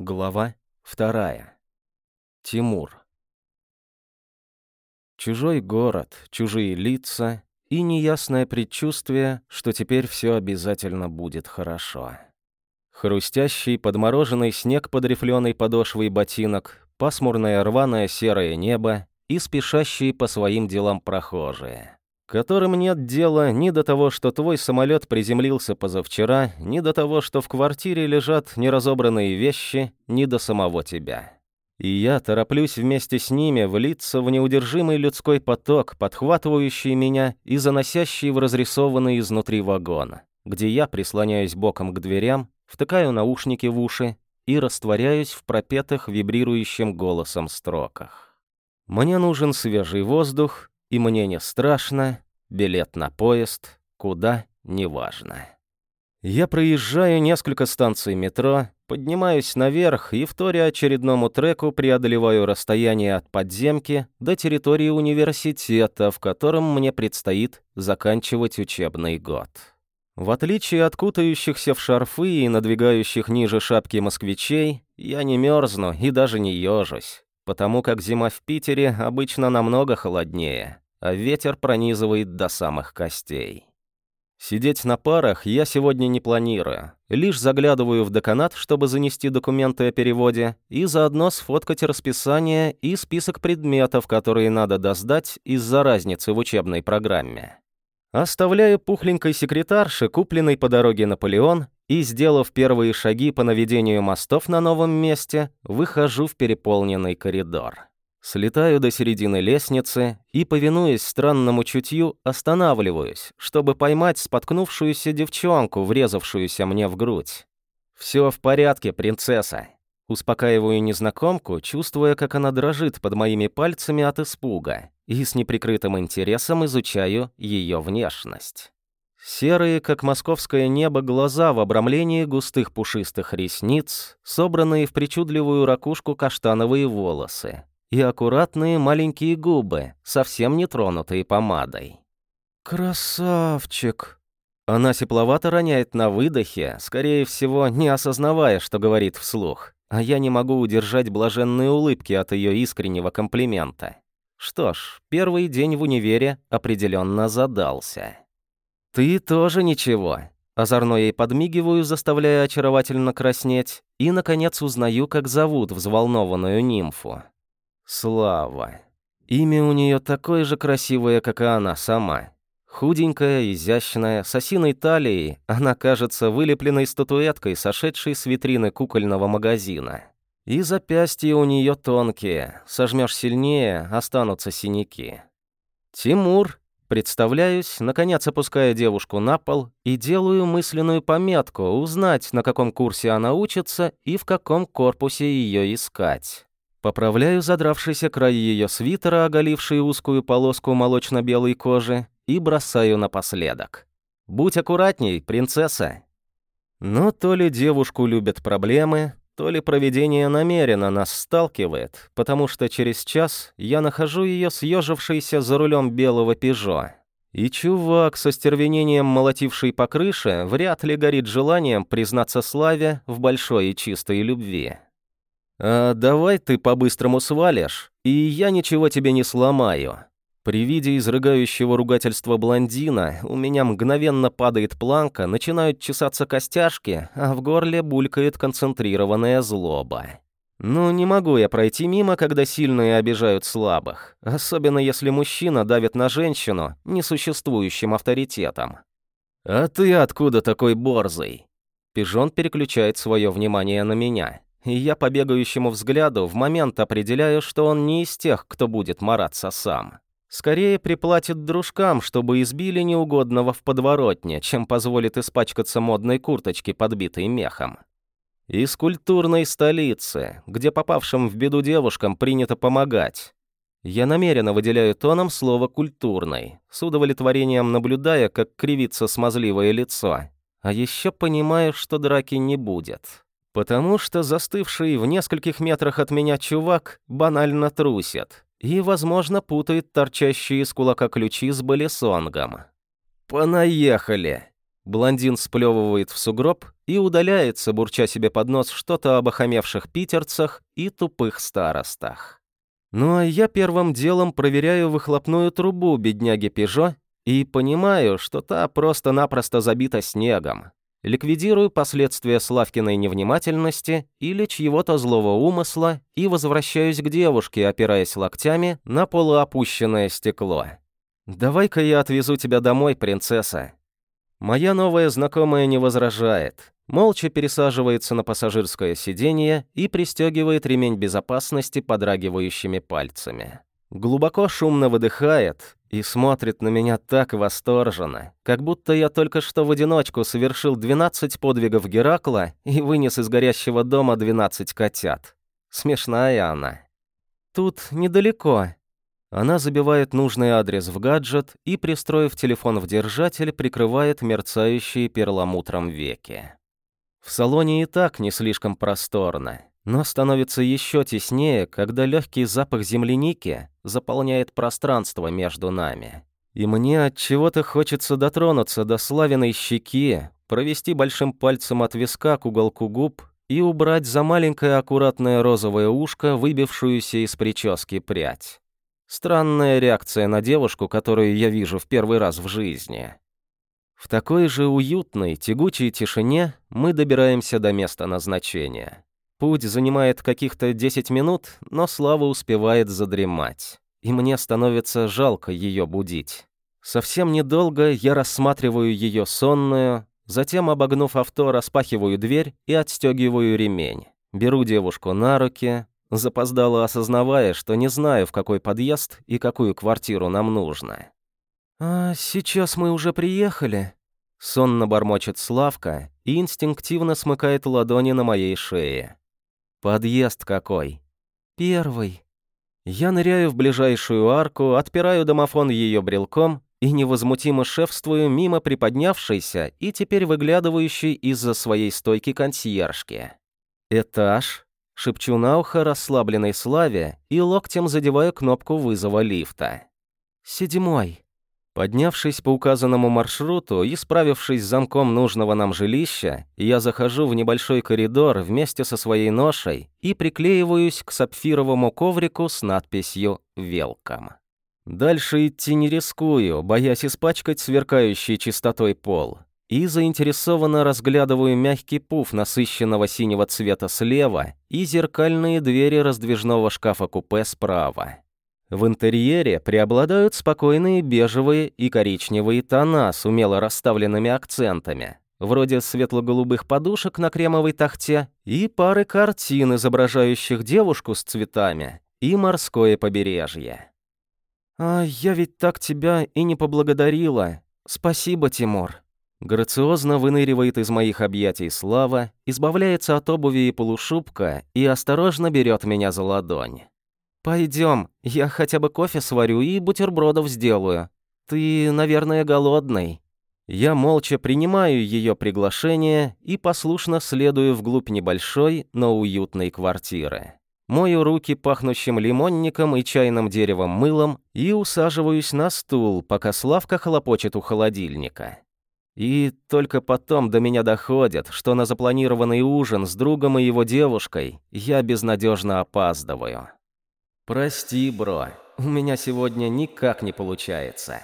Глава вторая. Тимур. Чужой город, чужие лица и неясное предчувствие, что теперь все обязательно будет хорошо. Хрустящий подмороженный снег под рифленой подошвой ботинок, пасмурное рваное серое небо и спешащие по своим делам прохожие которым нет дела ни до того, что твой самолет приземлился позавчера, ни до того, что в квартире лежат неразобранные вещи, ни до самого тебя. И я тороплюсь вместе с ними влиться в неудержимый людской поток, подхватывающий меня и заносящий в разрисованный изнутри вагон, где я прислоняюсь боком к дверям, втыкаю наушники в уши и растворяюсь в пропетых вибрирующим голосом строках. Мне нужен свежий воздух, и мне не страшно, билет на поезд, куда — неважно. Я проезжаю несколько станций метро, поднимаюсь наверх и, вторя очередному треку, преодолеваю расстояние от подземки до территории университета, в котором мне предстоит заканчивать учебный год. В отличие от кутающихся в шарфы и надвигающих ниже шапки москвичей, я не мерзну и даже не ежусь потому как зима в Питере обычно намного холоднее, а ветер пронизывает до самых костей. Сидеть на парах я сегодня не планирую, лишь заглядываю в деканат, чтобы занести документы о переводе, и заодно сфоткать расписание и список предметов, которые надо доздать из-за разницы в учебной программе. Оставляю пухленькой секретарше, купленной по дороге Наполеон, и, сделав первые шаги по наведению мостов на новом месте, выхожу в переполненный коридор. Слетаю до середины лестницы и, повинуясь странному чутью, останавливаюсь, чтобы поймать споткнувшуюся девчонку, врезавшуюся мне в грудь. «Все в порядке, принцесса». Успокаиваю незнакомку, чувствуя, как она дрожит под моими пальцами от испуга, и с неприкрытым интересом изучаю ее внешность. Серые, как московское небо, глаза в обрамлении густых пушистых ресниц, собранные в причудливую ракушку каштановые волосы и аккуратные маленькие губы, совсем не тронутые помадой. «Красавчик!» Она тепловато роняет на выдохе, скорее всего, не осознавая, что говорит вслух, а я не могу удержать блаженные улыбки от ее искреннего комплимента. Что ж, первый день в универе определенно задался. «Ты тоже ничего». Озорно ей подмигиваю, заставляя очаровательно краснеть, и, наконец, узнаю, как зовут взволнованную нимфу. Слава. Имя у нее такое же красивое, как и она сама. Худенькая, изящная, с осиной талией, она кажется вылепленной статуэткой, сошедшей с витрины кукольного магазина. И запястья у нее тонкие, сожмешь сильнее, останутся синяки. Тимур, Представляюсь, наконец опуская девушку на пол и делаю мысленную пометку, узнать, на каком курсе она учится и в каком корпусе ее искать. Поправляю задравшийся край ее свитера, оголивший узкую полоску молочно-белой кожи, и бросаю напоследок. «Будь аккуратней, принцесса!» Но то ли девушку любят проблемы, то ли проведение намеренно нас сталкивает, потому что через час я нахожу ее съежившейся за рулем белого «Пежо». И чувак со стервенением молотивший по крыше вряд ли горит желанием признаться Славе в большой и чистой любви. «А давай ты по-быстрому свалишь, и я ничего тебе не сломаю», при виде изрыгающего ругательства блондина у меня мгновенно падает планка, начинают чесаться костяшки, а в горле булькает концентрированная злоба. Ну, не могу я пройти мимо, когда сильные обижают слабых, особенно если мужчина давит на женщину несуществующим авторитетом. «А ты откуда такой борзый?» Пижон переключает свое внимание на меня, и я по бегающему взгляду в момент определяю, что он не из тех, кто будет мараться сам. Скорее приплатит дружкам, чтобы избили неугодного в подворотне, чем позволит испачкаться модной курточке, подбитой мехом. Из культурной столицы, где попавшим в беду девушкам принято помогать. Я намеренно выделяю тоном слово «культурный», с удовлетворением наблюдая, как кривится смазливое лицо. А еще понимаю, что драки не будет. Потому что застывший в нескольких метрах от меня чувак банально трусит и, возможно, путает торчащие из кулака ключи с балесонгом. «Понаехали!» Блондин сплевывает в сугроб и удаляется, бурча себе под нос что-то об охамевших питерцах и тупых старостах. Ну а я первым делом проверяю выхлопную трубу бедняги Пежо и понимаю, что та просто-напросто забита снегом. Ликвидирую последствия Славкиной невнимательности или чьего-то злого умысла и возвращаюсь к девушке, опираясь локтями на полуопущенное стекло. «Давай-ка я отвезу тебя домой, принцесса». Моя новая знакомая не возражает. Молча пересаживается на пассажирское сиденье и пристегивает ремень безопасности подрагивающими пальцами. Глубоко шумно выдыхает и смотрит на меня так восторженно, как будто я только что в одиночку совершил 12 подвигов Геракла и вынес из горящего дома 12 котят. Смешная она. Тут недалеко, она забивает нужный адрес в гаджет и, пристроив телефон в держатель, прикрывает мерцающие перламутром веки. В салоне и так не слишком просторно, но становится еще теснее, когда легкий запах земляники заполняет пространство между нами. И мне от чего-то хочется дотронуться до славиной щеки, провести большим пальцем от виска к уголку губ и убрать за маленькое аккуратное розовое ушко выбившуюся из прически прядь. Странная реакция на девушку, которую я вижу в первый раз в жизни. В такой же уютной, тягучей тишине мы добираемся до места назначения. Путь занимает каких-то 10 минут, но Слава успевает задремать. И мне становится жалко ее будить. Совсем недолго я рассматриваю ее сонную, затем, обогнув авто, распахиваю дверь и отстегиваю ремень. Беру девушку на руки, запоздало осознавая, что не знаю, в какой подъезд и какую квартиру нам нужно. «А сейчас мы уже приехали?» Сонно бормочет Славка и инстинктивно смыкает ладони на моей шее. «Подъезд какой?» «Первый». Я ныряю в ближайшую арку, отпираю домофон ее брелком и невозмутимо шефствую мимо приподнявшейся и теперь выглядывающей из-за своей стойки консьержки. Этаж, Шепчу на ухо расслабленной Славе и локтем задеваю кнопку вызова лифта. «Седьмой». Поднявшись по указанному маршруту и справившись с замком нужного нам жилища, я захожу в небольшой коридор вместе со своей ношей и приклеиваюсь к сапфировому коврику с надписью «Велком». Дальше идти не рискую, боясь испачкать сверкающий чистотой пол и заинтересованно разглядываю мягкий пуф насыщенного синего цвета слева и зеркальные двери раздвижного шкафа-купе справа. В интерьере преобладают спокойные бежевые и коричневые тона с умело расставленными акцентами, вроде светло-голубых подушек на кремовой тахте и пары картин, изображающих девушку с цветами и морское побережье. «А я ведь так тебя и не поблагодарила. Спасибо, Тимур», Грациозно выныривает из моих объятий Слава, избавляется от обуви и полушубка и осторожно берет меня за ладонь. Пойдем, я хотя бы кофе сварю и бутербродов сделаю. Ты, наверное, голодный». Я молча принимаю ее приглашение и послушно следую вглубь небольшой, но уютной квартиры. Мою руки пахнущим лимонником и чайным деревом мылом и усаживаюсь на стул, пока Славка хлопочет у холодильника. И только потом до меня доходит, что на запланированный ужин с другом и его девушкой я безнадежно опаздываю. «Прости, бро, у меня сегодня никак не получается».